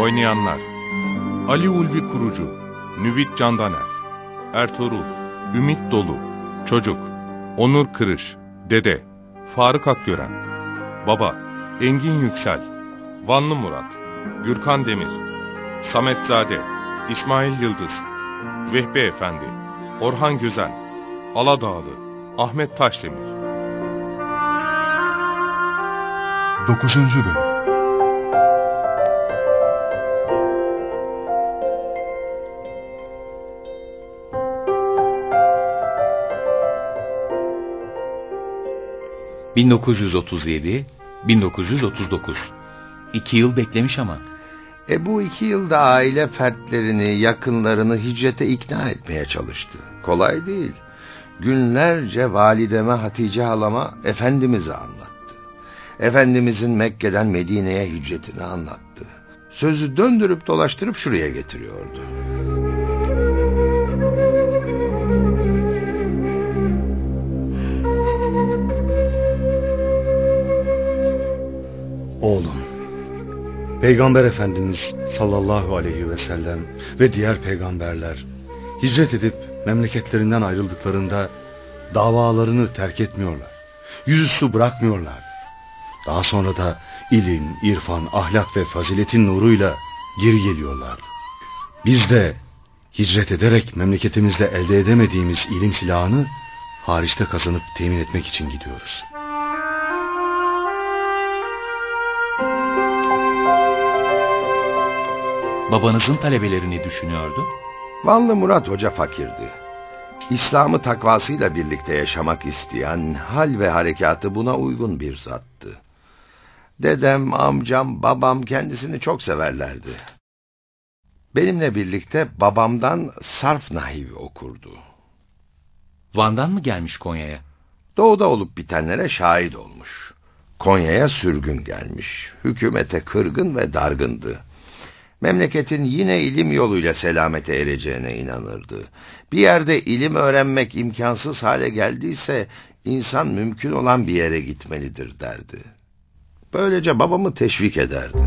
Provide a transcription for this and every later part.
Oynayanlar. Ali Ulvi Kurucu Nüvit Candaner Ertuğrul Ümit Dolu Çocuk Onur Kırış Dede Faruk Akgören Baba Engin Yüksel Vanlı Murat Gürkan Demir Samet Zade İsmail Yıldız Vehbi Efendi Orhan Güzel Aladağlı Ahmet Taşdemir 9. Bölüm ...1937, 1939. İki yıl beklemiş ama. E bu iki yılda aile fertlerini, yakınlarını hicrete ikna etmeye çalıştı. Kolay değil. Günlerce valideme Hatice halama Efendimiz'i anlattı. Efendimizin Mekke'den Medine'ye hicretini anlattı. Sözü döndürüp dolaştırıp şuraya getiriyordu. Oğlum, Peygamber Efendimiz sallallahu aleyhi ve sellem ve diğer peygamberler hicret edip memleketlerinden ayrıldıklarında davalarını terk etmiyorlar. Yüzüstü bırakmıyorlar. Daha sonra da ilim, irfan, ahlak ve faziletin nuruyla geri geliyorlardı. Biz de hicret ederek memleketimizde elde edemediğimiz ilim silahını hariçte kazanıp temin etmek için gidiyoruz. Babanızın talebelerini düşünüyordu? Vanlı Murat Hoca fakirdi. İslam'ı takvasıyla birlikte yaşamak isteyen, hal ve harekatı buna uygun bir zattı. Dedem, amcam, babam kendisini çok severlerdi. Benimle birlikte babamdan sarf nahivi okurdu. Van'dan mı gelmiş Konya'ya? Doğuda olup bitenlere şahit olmuş. Konya'ya sürgün gelmiş. Hükümete kırgın ve dargındı. Memleketin yine ilim yoluyla selamete ereceğine inanırdı. Bir yerde ilim öğrenmek imkansız hale geldiyse insan mümkün olan bir yere gitmelidir derdi. Böylece babamı teşvik ederdi.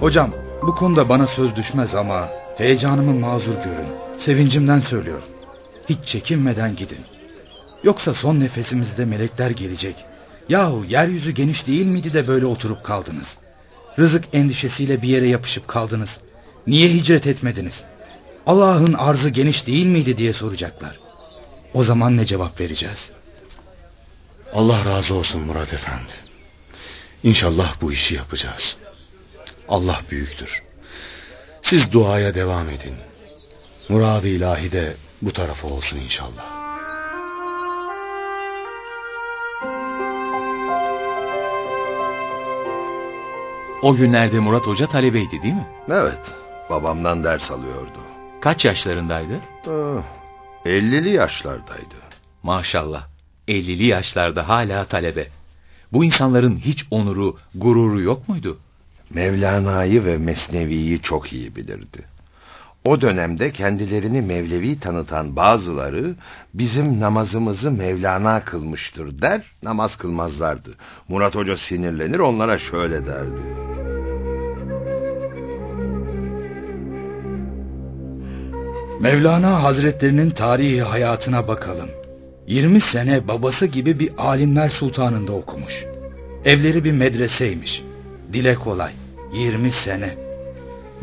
Hocam bu konuda bana söz düşmez ama heyecanımı mazur görün. Sevincimden söylüyorum. Hiç çekinmeden gidin. Yoksa son nefesimizde melekler gelecek. Yahu yeryüzü geniş değil miydi de böyle oturup kaldınız? Rızık endişesiyle bir yere yapışıp kaldınız. Niye hicret etmediniz? Allah'ın arzı geniş değil miydi diye soracaklar. O zaman ne cevap vereceğiz? Allah razı olsun Murat Efendi. İnşallah bu işi yapacağız. Allah büyüktür. Siz duaya devam edin. Murad-ı ilahi de bu tarafa olsun inşallah. O günlerde Murat Hoca talebeydi değil mi? Evet, babamdan ders alıyordu. Kaç yaşlarındaydı? Ah, 50'li yaşlardaydı. Maşallah. 50'li yaşlarda hala talebe. Bu insanların hiç onuru, gururu yok muydu? Mevlana'yı ve Mesnevi'yi çok iyi bilirdi. O dönemde kendilerini Mevlevi tanıtan bazıları bizim namazımızı Mevlana kılmıştır der, namaz kılmazlardı. Murat Hoca sinirlenir onlara şöyle derdi. Mevlana Hazretlerinin tarihi hayatına bakalım. 20 sene babası gibi bir alimler sultanında okumuş. Evleri bir medreseymiş. Dile kolay. 20 sene.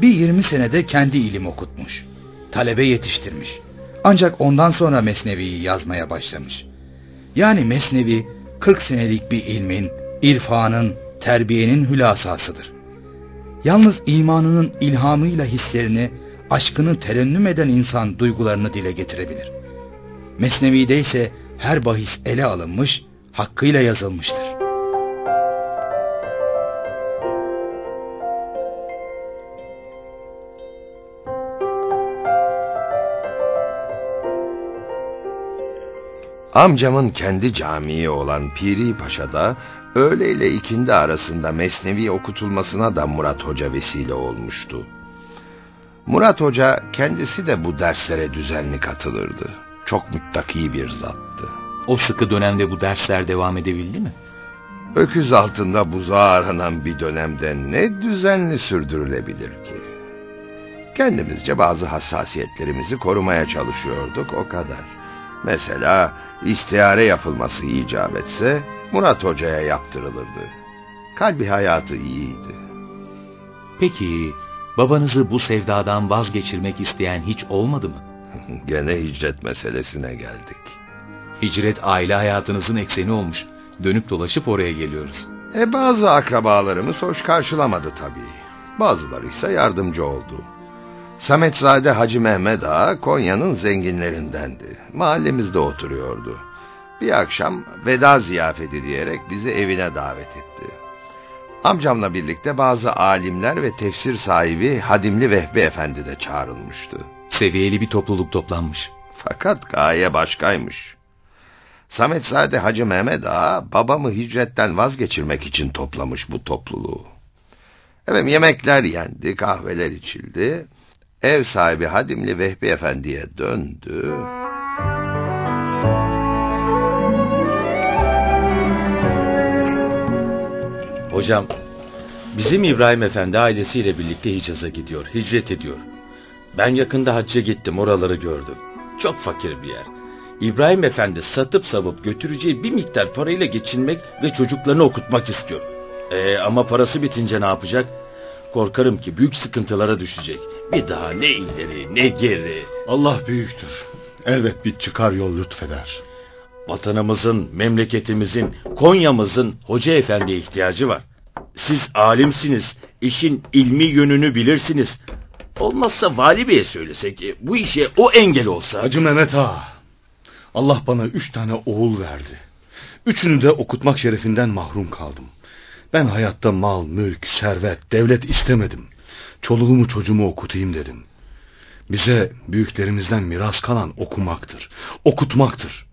Bir 20 senede kendi ilim okutmuş. Talebe yetiştirmiş. Ancak ondan sonra Mesnevi'yi yazmaya başlamış. Yani Mesnevi 40 senelik bir ilmin, irfanın, terbiyenin hülasasıdır. Yalnız imanının ilhamıyla hislerini, aşkını terennüm eden insan duygularını dile getirebilir. Mesnevi'de ise her bahis ele alınmış, hakkıyla yazılmıştır. Amcamın kendi camii olan Piri Paşa'da öğle ile ikindi arasında Mesnevi okutulmasına da Murat Hoca vesile olmuştu. Murat Hoca kendisi de bu derslere düzenli katılırdı. Çok müttaki bir zattı. O sıkı dönemde bu dersler devam edebildi mi? Öküz altında buzağı aranan bir dönemde ne düzenli sürdürülebilir ki? Kendimizce bazı hassasiyetlerimizi korumaya çalışıyorduk o kadar. Mesela istihare yapılması icap etse Murat Hoca'ya yaptırılırdı. Kalbi hayatı iyiydi. Peki babanızı bu sevdadan vazgeçirmek isteyen hiç olmadı mı? Gene hicret meselesine geldik. Hicret aile hayatınızın ekseni olmuş. Dönüp dolaşıp oraya geliyoruz. E bazı akrabalarımız hoş karşılamadı tabii. Bazıları ise yardımcı oldu. Sametzade Hacı Mehmet Ağa Konya'nın zenginlerindendi. Mahallemizde oturuyordu. Bir akşam veda ziyafeti diyerek bizi evine davet etti. Amcamla birlikte bazı alimler ve tefsir sahibi Hadimli Vehbi Efendi de çağrılmıştı. Seviyeli bir topluluk toplanmış. Fakat gaye başkaymış. Sametzade Hacı Mehmet Ağa babamı hicretten vazgeçirmek için toplamış bu topluluğu. Evet yemekler yendi, kahveler içildi. Ev sahibi Hadimli Vehbi Efendi'ye döndü. Hocam, bizim İbrahim Efendi ailesiyle birlikte Hicaz'a gidiyor, hicret ediyor. Ben yakında hacca gittim, oraları gördüm. Çok fakir bir yer. İbrahim Efendi satıp savup götüreceği bir miktar parayla geçinmek ve çocuklarını okutmak istiyor. Ee, ama parası bitince ne yapacak? Korkarım ki büyük sıkıntılara düşecek. Bir daha ne ileri ne geri. Allah büyüktür. Elbet bir çıkar yol lütfeder. Vatanımızın, memleketimizin, Konya'mızın hoca efendiye ihtiyacı var. Siz alimsiniz, işin ilmi yönünü bilirsiniz. Olmazsa vali beye söylesek, bu işe o engel olsa... Hacı Mehmet Ağa, Allah bana üç tane oğul verdi. Üçünü de okutmak şerefinden mahrum kaldım. Ben hayatta mal, mülk, servet, devlet istemedim. Çoluğumu çocuğumu okutayım dedim. Bize büyüklerimizden miras kalan okumaktır, okutmaktır.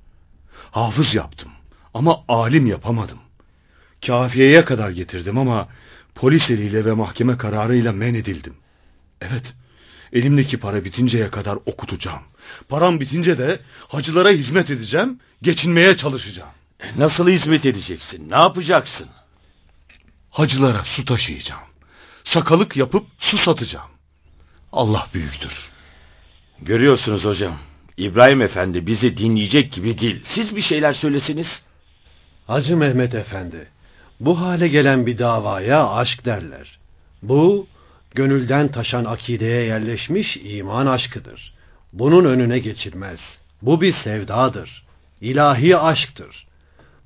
Hafız yaptım ama alim yapamadım. Kafiyeye kadar getirdim ama polis eliyle ve mahkeme kararıyla men edildim. Evet, elimdeki para bitinceye kadar okutacağım. Param bitince de hacılara hizmet edeceğim, geçinmeye çalışacağım. E, Nasıl hizmet edeceksin, ne yapacaksın? Hacılara su taşıyacağım. Sakalık yapıp su satacağım. Allah büyüktür. Görüyorsunuz hocam, İbrahim Efendi bizi dinleyecek gibi değil. Siz bir şeyler söylesiniz. Hacı Mehmet Efendi, bu hale gelen bir davaya aşk derler. Bu, gönülden taşan akideye yerleşmiş iman aşkıdır. Bunun önüne geçilmez. Bu bir sevdadır. İlahi aşktır.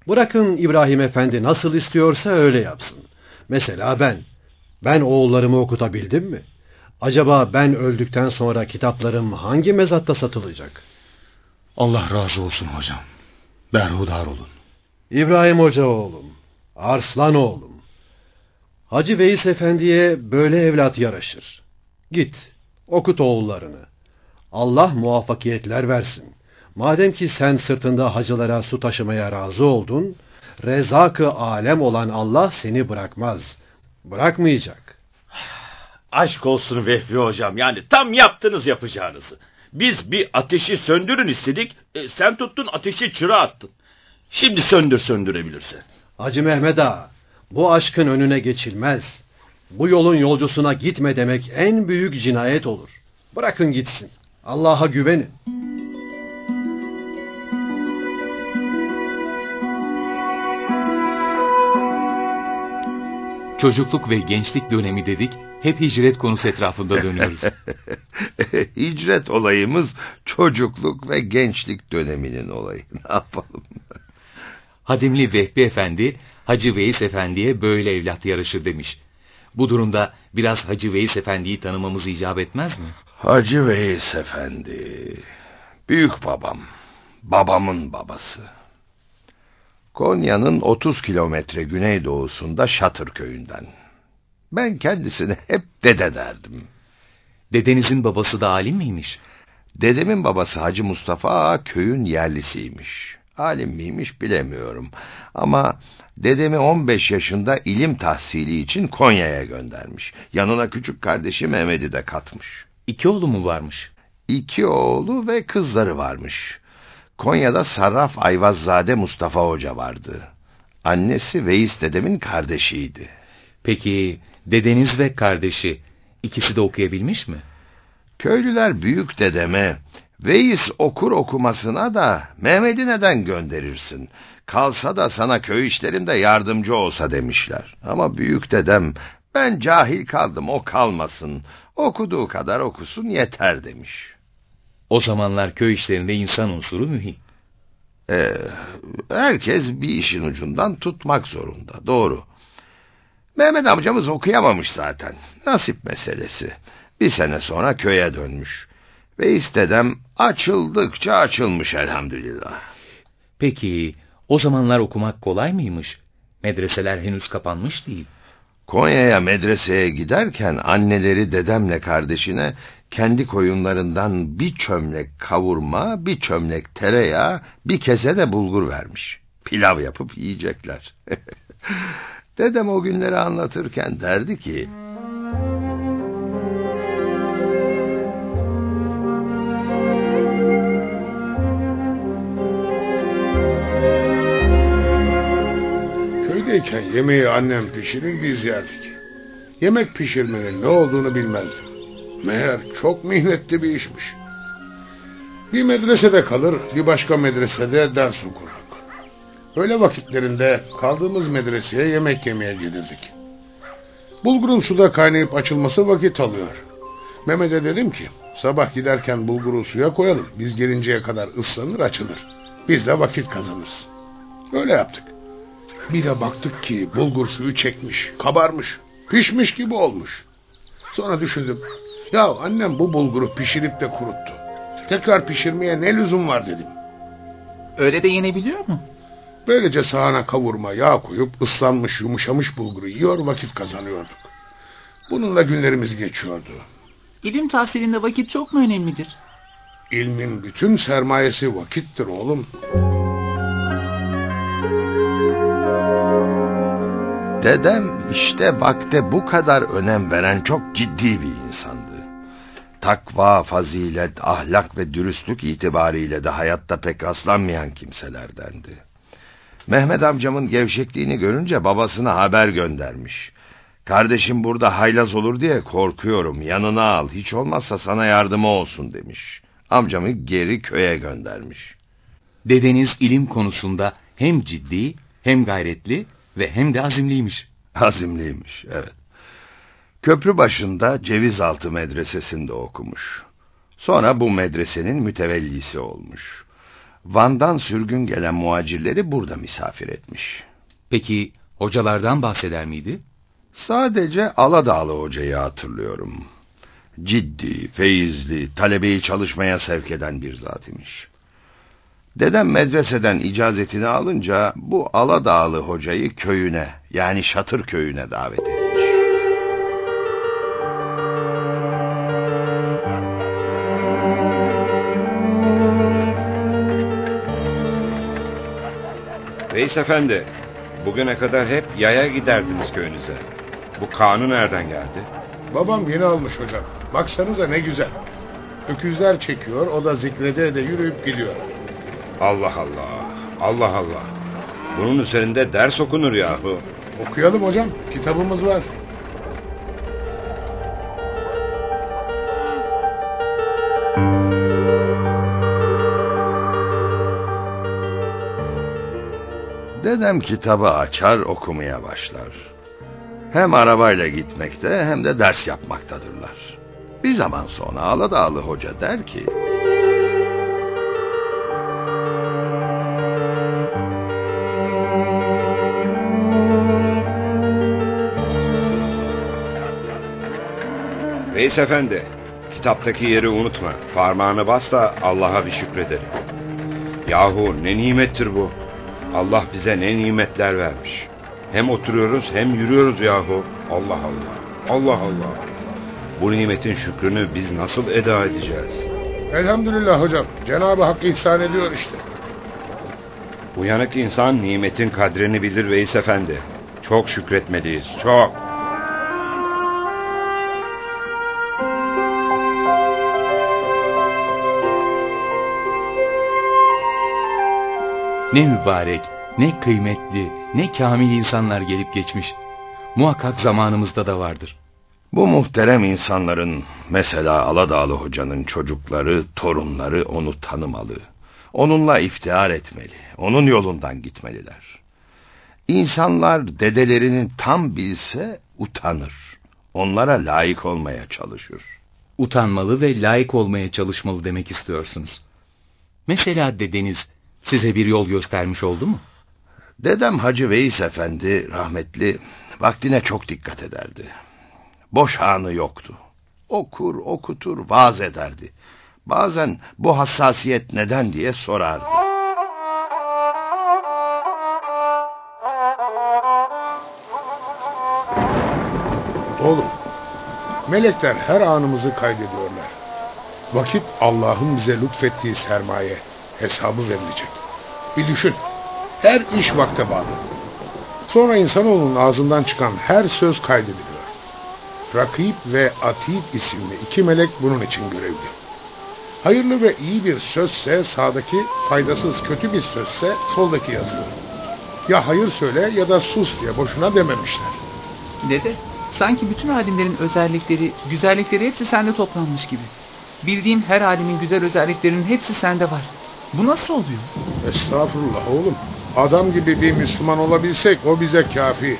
Bırakın İbrahim Efendi nasıl istiyorsa öyle yapsın. Mesela ben. Ben oğullarımı okutabildim mi? Acaba ben öldükten sonra kitaplarım hangi mezatta satılacak? Allah razı olsun hocam. Berhudar olun. İbrahim Hoca oğlum, Arslan oğlum. Hacı Veys Efendi'ye böyle evlat yaraşır. Git, okut oğullarını. Allah muvaffakiyetler versin. Madem ki sen sırtında hacılara su taşımaya razı oldun, rezakı alem olan Allah seni bırakmaz. Bırakmayacak. Aşk olsun Vehbi hocam, yani tam yaptınız yapacağınızı. Biz bir ateşi söndürün istedik, e, sen tuttun ateşi çıra attın. Şimdi söndür söndürebilirsin. Hacı Mehmet Ağa, bu aşkın önüne geçilmez. Bu yolun yolcusuna gitme demek en büyük cinayet olur. Bırakın gitsin. Allah'a güvenin. Çocukluk ve gençlik dönemi dedik, hep hicret konusu etrafında dönüyoruz. Hicret olayımız çocukluk ve gençlik döneminin olayı. Ne yapalım? Hadimli Vehbi Efendi, Hacı Veys Efendi'ye böyle evlat yarışır demiş. Bu durumda biraz Hacı Veys Efendi'yi tanımamız icap etmez mi? Hacı Veys Efendi, büyük babam, babamın babası. Konya'nın 30 kilometre güneydoğusunda Şatır köyünden. Ben kendisine hep dede derdim. Dedenizin babası da alim miymiş? Dedemin babası Hacı Mustafa köyün yerlisiymiş. Alim miymiş bilemiyorum. Ama dedemi 15 yaşında ilim tahsili için Konya'ya göndermiş. Yanına küçük kardeşi Mehmet'i de katmış. İki oğlu mu varmış? İki oğlu ve kızları varmış. Konya'da Sarraf Ayvazzade Mustafa Hoca vardı. Annesi Veys dedemin kardeşiydi. Peki dedeniz ve kardeşi ikisi de okuyabilmiş mi? Köylüler büyük dedeme, Veys okur okumasına da Mehmet'i neden gönderirsin? Kalsa da sana köy işlerinde yardımcı olsa demişler. Ama büyük dedem, ben cahil kaldım o kalmasın, okuduğu kadar okusun yeter demiş. O zamanlar köy işlerinde insan unsuru mühim. Ee, herkes bir işin ucundan tutmak zorunda, doğru. Mehmet amcamız okuyamamış zaten, nasip meselesi. Bir sene sonra köye dönmüş. Ve istedem açıldıkça açılmış elhamdülillah. Peki o zamanlar okumak kolay mıymış? Medreseler henüz kapanmış değil. Konya'ya medreseye giderken anneleri dedemle kardeşine kendi koyunlarından bir çömlek kavurma, bir çömlek tereyağı, bir kese de bulgur vermiş. Pilav yapıp yiyecekler. Dedem o günleri anlatırken derdi ki... Köydeyken yemeği annem pişirir biz yerdik. Yemek pişirmenin ne olduğunu bilmezdim. Meğer çok mihnetli bir işmiş. Bir medresede kalır, bir başka medresede ders okuruk. Öyle vakitlerinde kaldığımız medreseye yemek yemeye gelirdik. Bulgurun suda kaynayıp açılması vakit alıyor. Mehmet'e dedim ki, sabah giderken bulguru suya koyalım. Biz gelinceye kadar ıslanır açılır. Biz de vakit kazanırız. Öyle yaptık. Bir de baktık ki bulgur suyu çekmiş, kabarmış, pişmiş gibi olmuş. Sonra düşündüm, ya annem bu bulguru pişirip de kuruttu. Tekrar pişirmeye ne lüzum var dedim. Öyle de yenebiliyor mu? Böylece sahana kavurma, yağ koyup ıslanmış, yumuşamış bulguru yiyor, vakit kazanıyorduk. Bununla günlerimiz geçiyordu. İlim tahsilinde vakit çok mu önemlidir? İlmin bütün sermayesi vakittir oğlum. Dedem işte vakte bu kadar önem veren çok ciddi bir insandı. Takva, fazilet, ahlak ve dürüstlük itibariyle de hayatta pek rastlanmayan kimselerdendi. Mehmet amcamın gevşekliğini görünce babasına haber göndermiş. Kardeşim burada haylaz olur diye korkuyorum, yanına al, hiç olmazsa sana yardımı olsun demiş. Amcamı geri köye göndermiş. Dedeniz ilim konusunda hem ciddi, hem gayretli ve hem de azimliymiş. Azimliymiş, evet. Köprü başında Cevizaltı Medresesi'nde okumuş. Sonra bu medresenin mütevellisi olmuş. Van'dan sürgün gelen muacirleri burada misafir etmiş. Peki hocalardan bahseder miydi? Sadece Aladağlı hocayı hatırlıyorum. Ciddi, feyizli, talebeyi çalışmaya sevk eden bir zat imiş. Dedem medreseden icazetini alınca bu Aladağlı hocayı köyüne yani Şatır köyüne davet etmiş. Reis efendi, bugüne kadar hep yaya giderdiniz köyünüze. Bu kanun nereden geldi? Babam yeni almış hocam. Baksanıza ne güzel. Öküzler çekiyor, o da zikrede de yürüyüp gidiyor. Allah Allah, Allah Allah. Bunun üzerinde ders okunur yahu. Okuyalım hocam, kitabımız var. Dedem kitabı açar okumaya başlar. Hem arabayla gitmekte hem de ders yapmaktadırlar. Bir zaman sonra Aladağlı hoca der ki... Reis efendi, kitaptaki yeri unutma. Parmağını bas da Allah'a bir şükredelim. Yahu ne nimettir bu? Allah bize ne nimetler vermiş. Hem oturuyoruz hem yürüyoruz yahu. Allah Allah. Allah Allah. Bu nimetin şükrünü biz nasıl eda edeceğiz? Elhamdülillah hocam. Cenab-ı Hak ihsan ediyor işte. Uyanık insan nimetin kadrini bilir Veys Efendi. Çok şükretmeliyiz, çok. Ne mübarek, ne kıymetli, ne kamil insanlar gelip geçmiş. Muhakkak zamanımızda da vardır. Bu muhterem insanların mesela Aladağlı hocanın çocukları, torunları onu tanımalı. Onunla iftihar etmeli. Onun yolundan gitmeliler. İnsanlar dedelerini tam bilse utanır. Onlara layık olmaya çalışır. Utanmalı ve layık olmaya çalışmalı demek istiyorsunuz. Mesela dedeniz size bir yol göstermiş oldu mu? Dedem Hacı Veys Efendi rahmetli vaktine çok dikkat ederdi. Boş anı yoktu. Okur, okutur, vaaz ederdi. Bazen bu hassasiyet neden diye sorardı. Oğlum, melekler her anımızı kaydediyorlar. Vakit Allah'ın bize lütfettiği sermaye hesabı verilecek. Bir düşün, her iş vakte bağlı. Sonra insanoğlunun ağzından çıkan her söz kaydediliyor. Rakip ve Atid isimli iki melek bunun için görevli. Hayırlı ve iyi bir sözse sağdaki, faydasız kötü bir sözse soldaki yazıyor. Ya hayır söyle ya da sus diye boşuna dememişler. Dede, sanki bütün alimlerin özellikleri, güzellikleri hepsi sende toplanmış gibi. Bildiğin her alimin güzel özelliklerinin hepsi sende var. Bu nasıl oluyor? Estağfurullah oğlum. Adam gibi bir Müslüman olabilsek o bize kafi.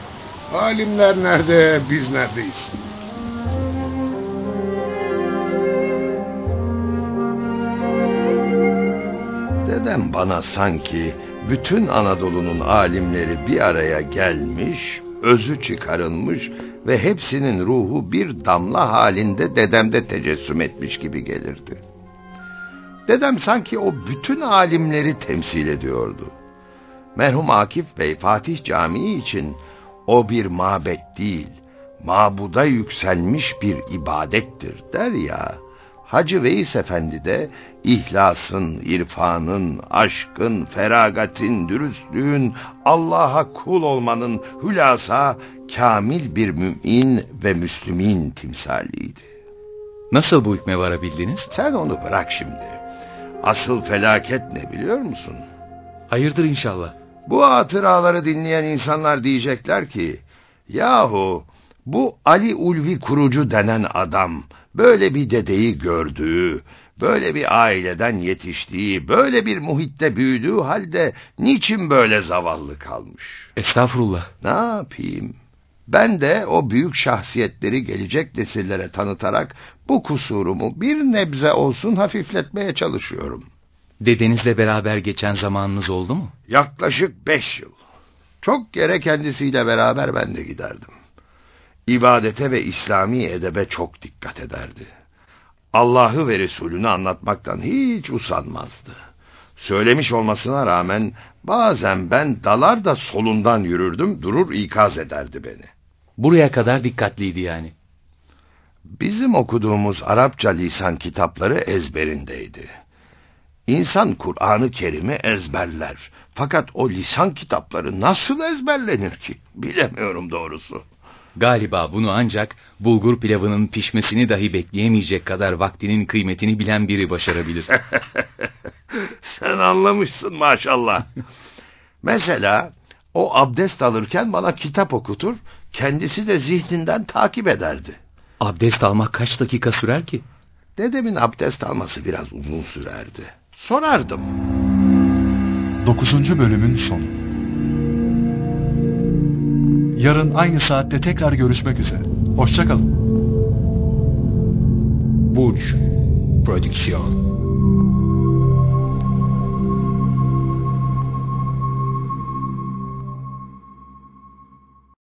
Alimler nerede, biz neredeyiz? Dedem bana sanki bütün Anadolu'nun alimleri bir araya gelmiş, özü çıkarılmış ve hepsinin ruhu bir damla halinde dedemde tecessüm etmiş gibi gelirdi. Dedem sanki o bütün alimleri temsil ediyordu. Merhum Akif Bey Fatih Camii için o bir mabet değil, mabuda yükselmiş bir ibadettir der ya. Hacı Veys Efendi de ihlasın, irfanın, aşkın, feragatin, dürüstlüğün, Allah'a kul olmanın hülasa kamil bir mümin ve müslümin timsaliydi. Nasıl bu hükme varabildiniz? Sen onu bırak şimdi. Asıl felaket ne biliyor musun? Hayırdır inşallah. Bu hatıraları dinleyen insanlar diyecekler ki, yahu bu Ali Ulvi kurucu denen adam böyle bir dedeyi gördüğü, böyle bir aileden yetiştiği, böyle bir muhitte büyüdüğü halde niçin böyle zavallı kalmış? Estağfurullah. Ne yapayım? Ben de o büyük şahsiyetleri gelecek nesillere tanıtarak bu kusurumu bir nebze olsun hafifletmeye çalışıyorum. Dedenizle beraber geçen zamanınız oldu mu? Yaklaşık beş yıl. Çok kere kendisiyle beraber ben de giderdim. İbadete ve İslami edebe çok dikkat ederdi. Allah'ı ve Resulünü anlatmaktan hiç usanmazdı. Söylemiş olmasına rağmen bazen ben dalar da solundan yürürdüm, durur ikaz ederdi beni. Buraya kadar dikkatliydi yani. Bizim okuduğumuz Arapça lisan kitapları ezberindeydi. İnsan Kur'an-ı Kerim'i ezberler. Fakat o lisan kitapları nasıl ezberlenir ki? Bilemiyorum doğrusu. Galiba bunu ancak bulgur pilavının pişmesini dahi bekleyemeyecek kadar vaktinin kıymetini bilen biri başarabilir. Sen anlamışsın maşallah. Mesela o abdest alırken bana kitap okutur, kendisi de zihninden takip ederdi. Abdest almak kaç dakika sürer ki? Dedemin abdest alması biraz uzun sürerdi. Sorardım. Dokuzuncu bölümün sonu. Yarın aynı saatte tekrar görüşmek üzere. Hoşçakalın. Burç Prodüksiyon